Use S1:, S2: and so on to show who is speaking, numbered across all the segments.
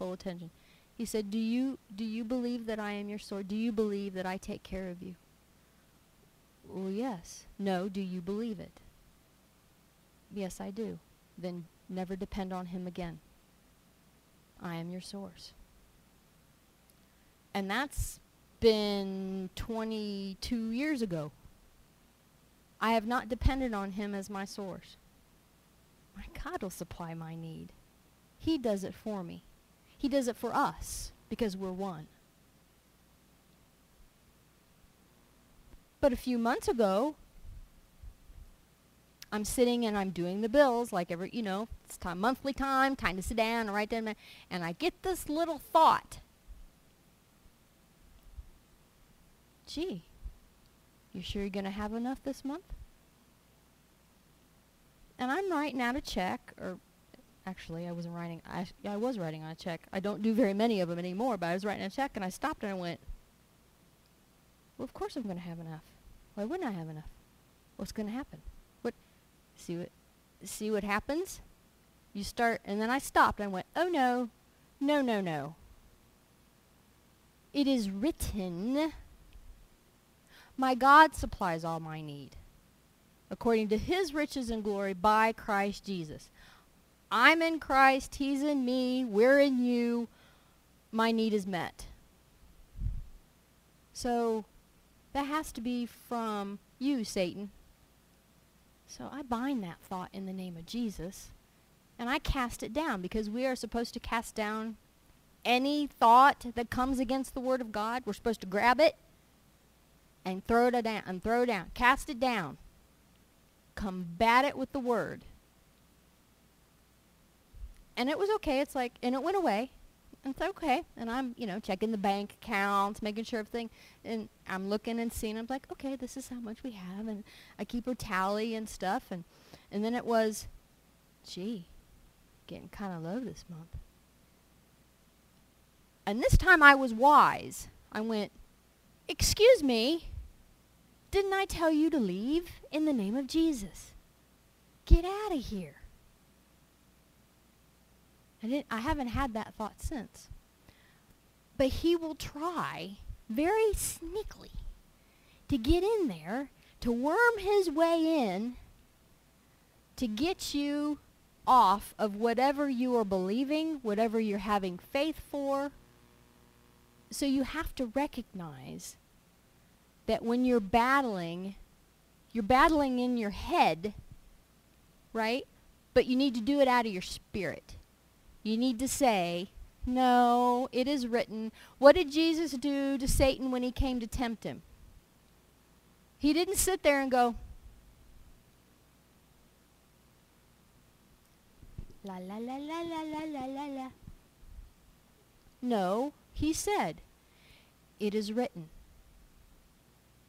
S1: full attention. He said, "Do you do you believe that I am your sword? Do you believe that I take care of you?" Well, yes. No, do you believe it? Yes, I do. Then never depend on him again. I am your source. And that's been 22 years ago. I have not depended on him as my source. My God will supply my need. He does it for me. He does it for us because we're one. But a few months ago, I'm sitting and I'm doing the bills like every, you know, it's time, monthly time, time to sit down and write down, and I get this little thought. Gee, you sure you're going to have enough this month? And I'm writing out a check, or actually I wasn't writing, I, I was writing on a check. I don't do very many of them anymore, but I was writing a check and I stopped and I went, well, of course I'm going to have enough. Why wouldn't I have enough? What's going to happen? What? See what? See what happens? You start, and then I stopped. and went, oh no, no, no, no. It is written, my God supplies all my need, according to his riches and glory by Christ Jesus. I'm in Christ, he's in me, we're in you, my need is met. So that has to be from you, Satan. So I bind that thought in the name of Jesus. And I cast it down because we are supposed to cast down any thought that comes against the Word of God. We're supposed to grab it and throw it down and throw it down. Cast it down. Combat it with the Word. And it was okay. It's like, and it went away it's okay. And I'm, you know, checking the bank accounts, making sure everything, and I'm looking and seeing. I'm like, okay, this is how much we have, and I keep a tally and stuff, and and then it was, gee, getting kind of low this month. And this time I was wise. I went, excuse me, didn't I tell you to leave in the name of Jesus? Get out of here. I, didn't, I haven't had that thought since. But he will try very sneakily to get in there, to worm his way in, to get you off of whatever you are believing, whatever you're having faith for. So you have to recognize that when you're battling, you're battling in your head, right? But you need to do it out of your spirit. You need to say, no, it is written. What did Jesus do to Satan when he came to tempt him? He didn't sit there and go, la la la la la la la la la. No, he said, it is written,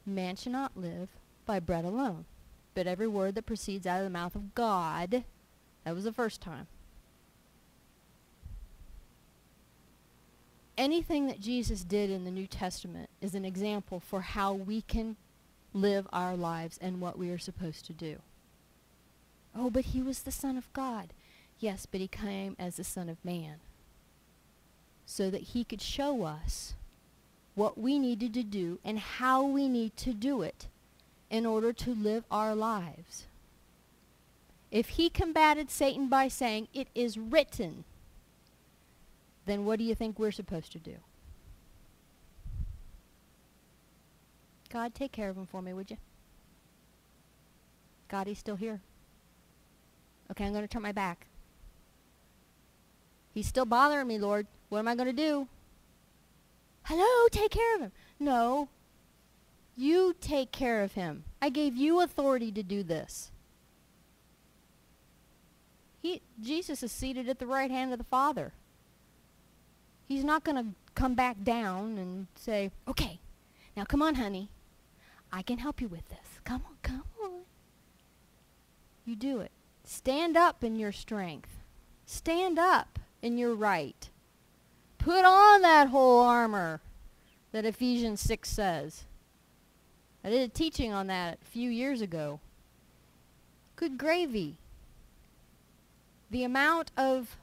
S1: man shall not live by bread alone, but every word that proceeds out of the mouth of God. That was the first time. Anything that Jesus did in the New Testament is an example for how we can live our lives and what we are supposed to do. Oh, but he was the Son of God. Yes, but he came as the Son of Man so that he could show us what we needed to do and how we need to do it in order to live our lives. If he combated Satan by saying, it is written, then what do you think we're supposed to do? God, take care of him for me, would you? God, he's still here. Okay, I'm going to turn my back. He's still bothering me, Lord. What am I going to do? Hello, take care of him. No. You take care of him. I gave you authority to do this. He, Jesus is seated at the right hand of the Father. He's not going to come back down and say, okay, now come on, honey. I can help you with this. Come on, come on. You do it. Stand up in your strength. Stand up in your right. Put on that whole armor that Ephesians 6 says. I did a teaching on that a few years ago. Good gravy. The amount of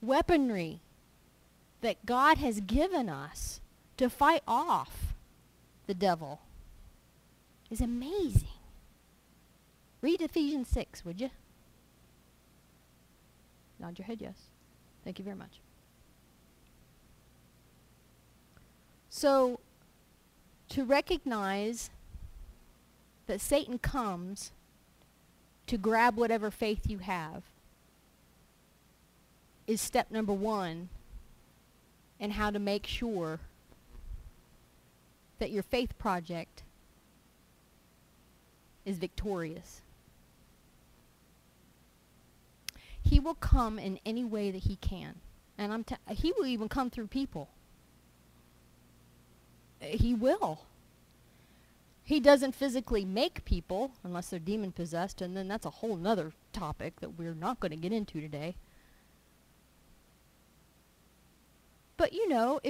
S1: weaponry that God has given us to fight off the devil is amazing. Read Ephesians 6, would you? Nod your head yes. Thank you very much. So, to recognize that Satan comes to grab whatever faith you have is step number one in how to make sure that your faith project is victorious. He will come in any way that he can. And I'm he will even come through people. He will. He doesn't physically make people unless they're demon possessed, and then that's a whole nother topic that we're not going to get into today. But you know,